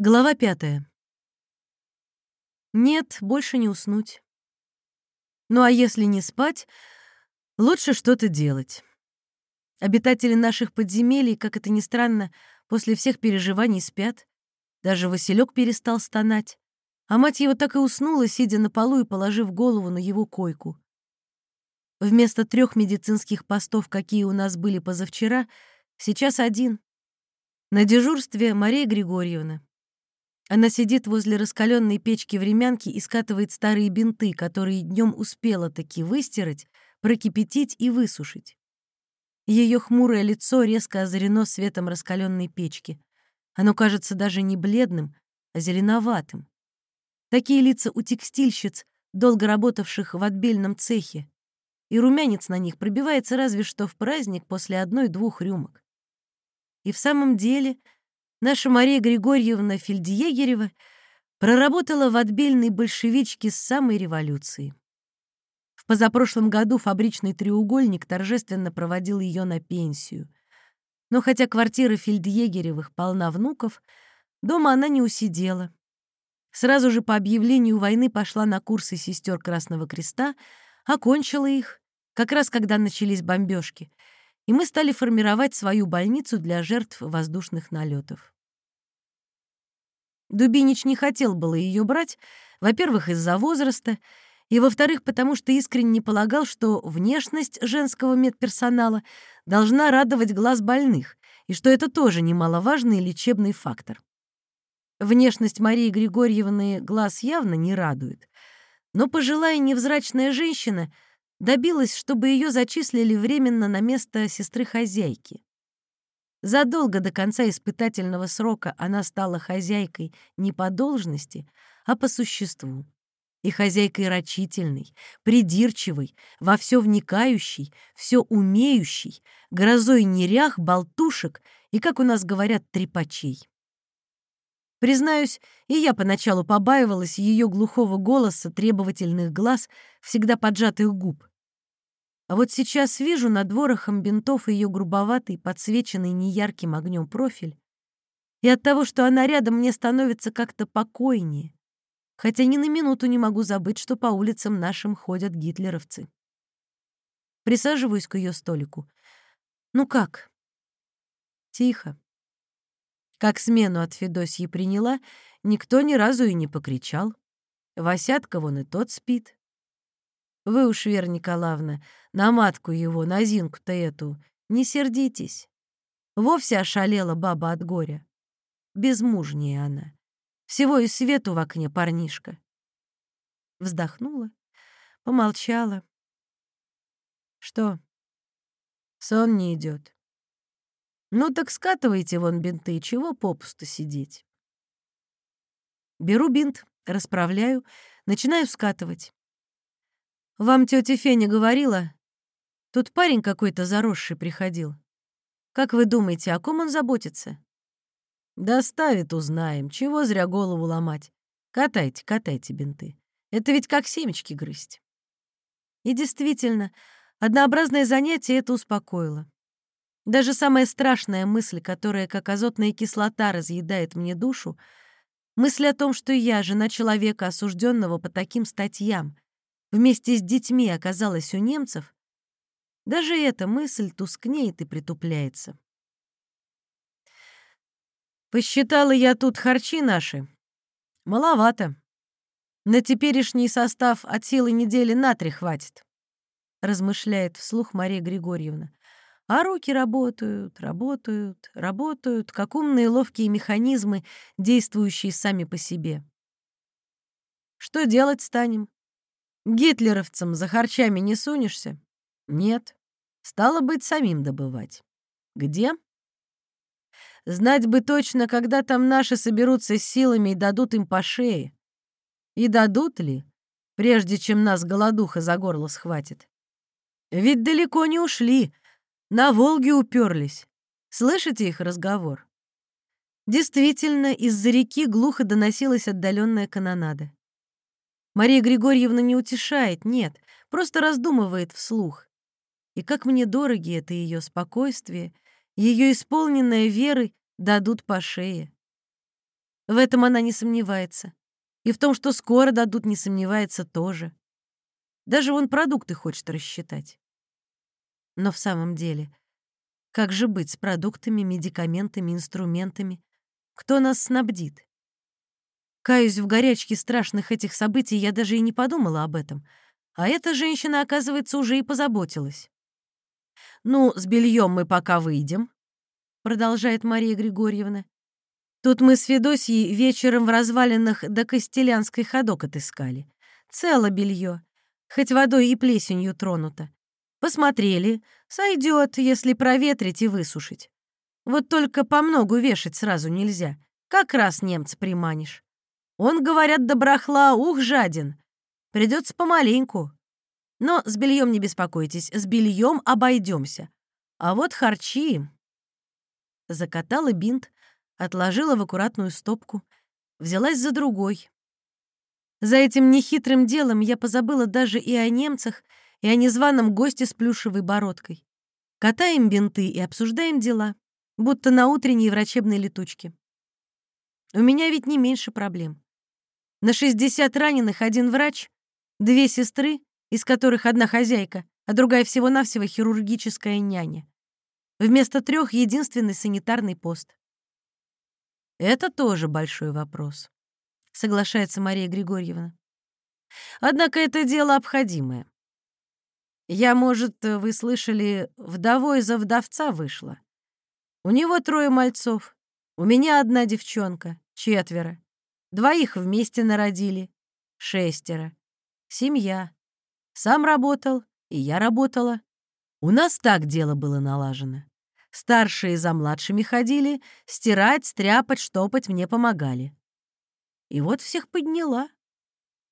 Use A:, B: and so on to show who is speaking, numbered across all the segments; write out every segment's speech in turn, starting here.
A: Глава пятая. Нет, больше не уснуть. Ну а если не спать, лучше что-то делать. Обитатели наших подземелий, как это ни странно, после всех переживаний спят. Даже Василек перестал стонать. А мать его так и уснула, сидя на полу и положив голову на его койку. Вместо трех медицинских постов, какие у нас были позавчера, сейчас один. На дежурстве Мария Григорьевна. Она сидит возле раскаленной печки времянки и скатывает старые бинты, которые днем успела таки выстирать, прокипятить и высушить. Ее хмурое лицо резко озарено светом раскаленной печки. Оно кажется даже не бледным, а зеленоватым. Такие лица у текстильщиц, долго работавших в отбельном цехе. И румянец на них пробивается разве что в праздник после одной-двух рюмок. И в самом деле — наша Мария Григорьевна Фельдъегерева проработала в отбельной большевичке с самой революции. В позапрошлом году фабричный треугольник торжественно проводил ее на пенсию. Но хотя квартира Фельдъегеревых полна внуков, дома она не усидела. Сразу же по объявлению войны пошла на курсы сестер Красного Креста, окончила их, как раз когда начались бомбежки — и мы стали формировать свою больницу для жертв воздушных налетов. Дубинич не хотел было ее брать, во-первых, из-за возраста, и, во-вторых, потому что искренне полагал, что внешность женского медперсонала должна радовать глаз больных, и что это тоже немаловажный лечебный фактор. Внешность Марии Григорьевны глаз явно не радует, но пожилая невзрачная женщина — добилась, чтобы ее зачислили временно на место сестры-хозяйки. Задолго до конца испытательного срока она стала хозяйкой не по должности, а по существу. И хозяйкой рачительной, придирчивой, во все вникающей, все умеющей, грозой нерях, болтушек и, как у нас говорят, трепачей. Признаюсь, и я поначалу побаивалась ее глухого голоса, требовательных глаз, всегда поджатых губ. А вот сейчас вижу над ворохом бинтов ее грубоватый, подсвеченный неярким огнем профиль, и от того, что она рядом, мне становится как-то покойнее, хотя ни на минуту не могу забыть, что по улицам нашим ходят гитлеровцы. Присаживаюсь к ее столику. «Ну как?» «Тихо». Как смену от Федосьи приняла, никто ни разу и не покричал. Васятка вон и тот спит. Вы уж, Вера Николаевна, на матку его, на Зинку-то эту, не сердитесь. Вовсе ошалела баба от горя. Безмужняя она. Всего и свету в окне парнишка. Вздохнула, помолчала. Что? Сон не идет. Ну так скатывайте вон бинты, чего попусту сидеть. Беру бинт, расправляю, начинаю скатывать. Вам тетя Феня говорила? Тут парень какой-то заросший приходил. Как вы думаете, о ком он заботится? Доставит, узнаем. Чего зря голову ломать? Катайте, катайте бинты. Это ведь как семечки грызть. И действительно, однообразное занятие это успокоило. Даже самая страшная мысль, которая как азотная кислота разъедает мне душу, мысль о том, что я, жена человека, осужденного по таким статьям, вместе с детьми оказалась у немцев, даже эта мысль тускнеет и притупляется. Посчитала я тут харчи наши. Маловато. На теперешний состав от силы недели на три хватит, размышляет вслух Мария Григорьевна. А руки работают, работают, работают, как умные ловкие механизмы, действующие сами по себе. Что делать станем? Гитлеровцам за харчами не сунешься? Нет. Стало быть, самим добывать. Где? Знать бы точно, когда там наши соберутся силами и дадут им по шее. И дадут ли, прежде чем нас голодуха за горло схватит? Ведь далеко не ушли, на Волге уперлись. Слышите их разговор? Действительно, из-за реки глухо доносилась отдаленная канонада. Мария Григорьевна не утешает, нет, просто раздумывает вслух. И как мне дороги это ее спокойствие, ее исполненная веры дадут по шее. В этом она не сомневается. И в том, что скоро дадут, не сомневается тоже. Даже вон продукты хочет рассчитать. Но в самом деле, как же быть с продуктами, медикаментами, инструментами? Кто нас снабдит? Каюсь, в горячке страшных этих событий я даже и не подумала об этом. А эта женщина, оказывается, уже и позаботилась. «Ну, с бельем мы пока выйдем», — продолжает Мария Григорьевна. «Тут мы с Федосией вечером в развалинах до Костелянской ходок отыскали. Цело белье, хоть водой и плесенью тронуто. Посмотрели, сойдет, если проветрить и высушить. Вот только по многу вешать сразу нельзя. Как раз немца приманишь. Он, говорят, доброхла, ух, жаден. Придется помаленьку. Но с бельем не беспокойтесь, с бельем обойдемся. А вот харчи. Закатала бинт, отложила в аккуратную стопку, взялась за другой. За этим нехитрым делом я позабыла даже и о немцах, и о незваном госте с плюшевой бородкой. Катаем бинты и обсуждаем дела, будто на утренней врачебной летучке. У меня ведь не меньше проблем. На 60 раненых один врач, две сестры, из которых одна хозяйка, а другая всего-навсего хирургическая няня. Вместо трех единственный санитарный пост. Это тоже большой вопрос, соглашается Мария Григорьевна. Однако это дело обходимое. Я, может, вы слышали, вдовой за вдовца вышла. У него трое мальцов, у меня одна девчонка, четверо. Двоих вместе народили. Шестеро. Семья. Сам работал, и я работала. У нас так дело было налажено. Старшие за младшими ходили, стирать, стряпать, штопать мне помогали. И вот всех подняла.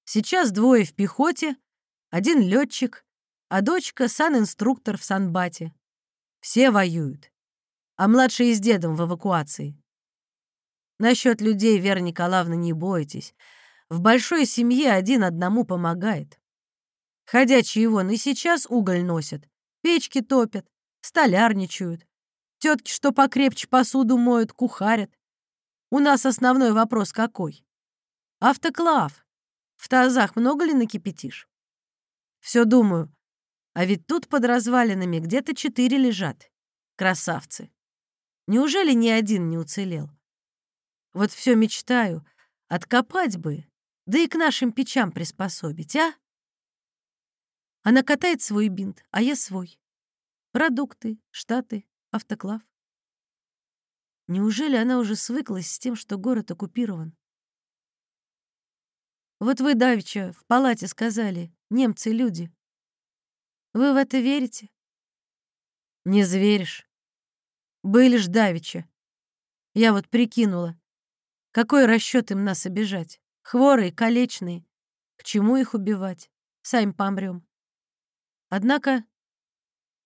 A: Сейчас двое в пехоте, один летчик, а дочка — сан-инструктор в санбате. Все воюют, а младший с дедом в эвакуации. Насчет людей, Вера Николаевна, не бойтесь. В большой семье один одному помогает. Ходячие вон и сейчас уголь носят, печки топят, столярничают. Тетки, что покрепче посуду моют, кухарят. У нас основной вопрос какой? Автоклав. В тазах много ли накипятишь? Все думаю, а ведь тут под развалинами где-то четыре лежат. Красавцы. Неужели ни один не уцелел? Вот все мечтаю. Откопать бы, да и к нашим печам приспособить, а? Она катает свой бинт, а я свой. Продукты, штаты, автоклав. Неужели она уже свыклась с тем, что город оккупирован? Вот вы, Давича, в палате сказали, немцы люди. Вы в это верите? Не зверишь. Были ж Давича. Я вот прикинула. Какой расчет им нас обижать? Хворые, калечные. К чему их убивать? Сами помрем. Однако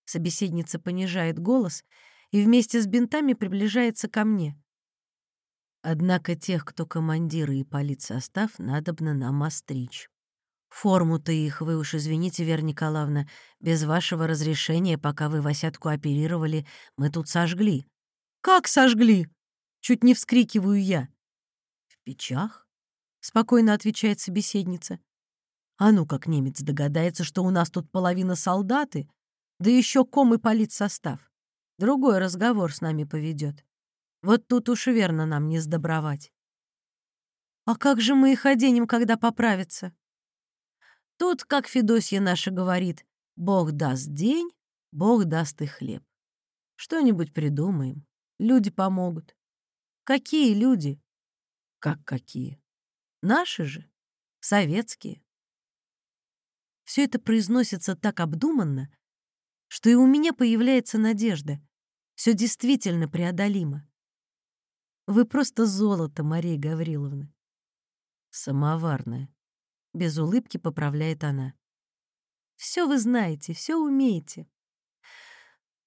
A: собеседница понижает голос и вместе с бинтами приближается ко мне. Однако тех, кто командиры и политсостав, надобно нам остричь. Форму-то их, вы уж извините, Вера Николаевна, без вашего разрешения, пока вы Васятку оперировали, мы тут сожгли. Как сожгли? Чуть не вскрикиваю я печах?» — спокойно отвечает собеседница. «А ну, как немец догадается, что у нас тут половина солдаты, да еще ком и политсостав. Другой разговор с нами поведет. Вот тут уж верно нам не сдобровать». «А как же мы их оденем, когда поправятся?» Тут, как Федосья наша говорит, «Бог даст день, Бог даст и хлеб». Что-нибудь придумаем, люди помогут. Какие люди? Как какие? Наши же, советские. Все это произносится так обдуманно, что и у меня появляется надежда. Все действительно преодолимо. Вы просто золото, Мария Гавриловна. Самоварная. Без улыбки поправляет она. Все вы знаете, все умеете.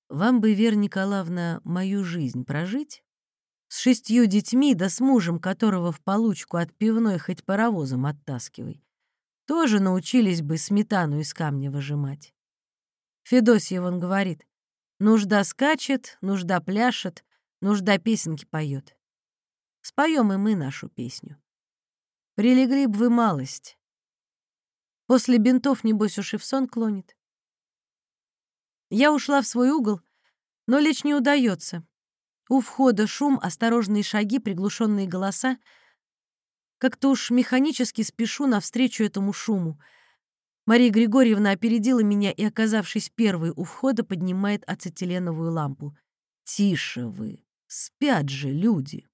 A: Вам бы, Вера Николаевна, мою жизнь прожить, с шестью детьми, да с мужем, которого в получку от пивной хоть паровозом оттаскивай. Тоже научились бы сметану из камня выжимать. Федосьев он говорит, нужда скачет, нужда пляшет, нужда песенки поет. Споем и мы нашу песню. Прилегли б вы малость. После бинтов, небось, уж и в сон клонит. Я ушла в свой угол, но лечь не удается. У входа шум, осторожные шаги, приглушенные голоса. Как-то уж механически спешу навстречу этому шуму. Мария Григорьевна опередила меня и, оказавшись первой у входа, поднимает ацетиленовую лампу. «Тише вы! Спят же люди!»